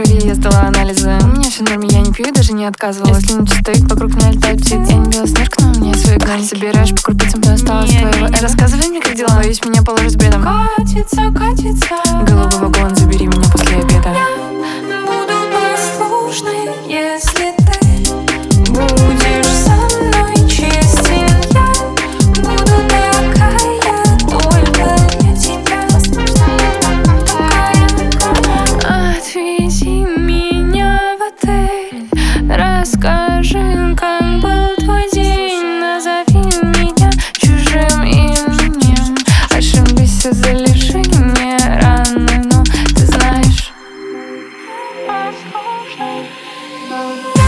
крови я сдала анализы. У меня все норм, я не пью и даже не отказывалась. Если не чистоит, вокруг меня летают птиц Я не белоснежка, но у меня есть свой грань Собираешь по крупицам, что осталось твоего. Рассказывай мне, как дела, боюсь меня положить бредом. Катится, катится. Голубой вагон, love.